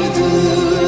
do